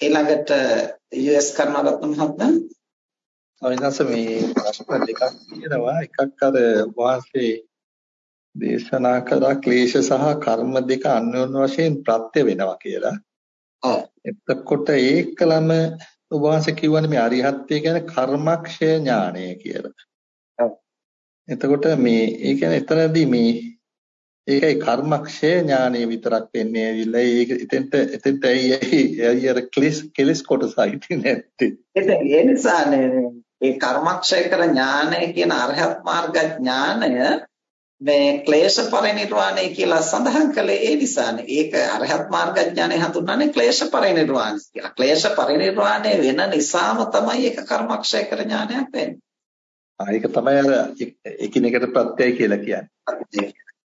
ඊළඟට යූඑස් කර්මරත්න මහත්මයා අවිනාශ මේ ප්‍රශ්න දෙකක් තියෙනවා එකක් අර වාසේ දේශනා කරා ක්ලේශ සහ කර්ම දෙක අන්‍යෝන්‍ය වශයෙන් ප්‍රත්‍ය වෙනවා කියලා. ඔව්. එතකොට ඒකලම උපවාස කියවනේ මේ අරිහත්ත්වය කියන්නේ කර්මක්ෂය ඥානය කියලා. ඔව්. එතකොට මේ ඒ කියන්නේ එතනදී මේ ඒකයි කර්මක්ෂය ඥානෙ විතරක් වෙන්නේ ඇවිල්ලා ඒක එතෙන්ට එතෙන්ට ඇයි ඇයි අර කෙලස් කෙලස් කොටස හිටින්නේ නැත්තේ ඒ නිසානේ ඒ කර්මක්ෂය කර ඥානය කියන අරහත් මාර්ග ඥානය මේ ක්ලේශ පරිනිර්වාණය කියලා සඳහන් කළේ ඒ නිසානේ. ඒක අරහත් මාර්ග ඥානය හඳුන්වන්නේ ක්ලේශ පරිනිර්වාණය කියලා. ක්ලේශ පරිනිර්වාණය වෙන නිසාම තමයි ඒක කර්මක්ෂය කර ඥානයක් වෙන්නේ. ආ ඒක තමයි අර එකිනෙකට ප්‍රත්‍යය කියලා කියන්නේ.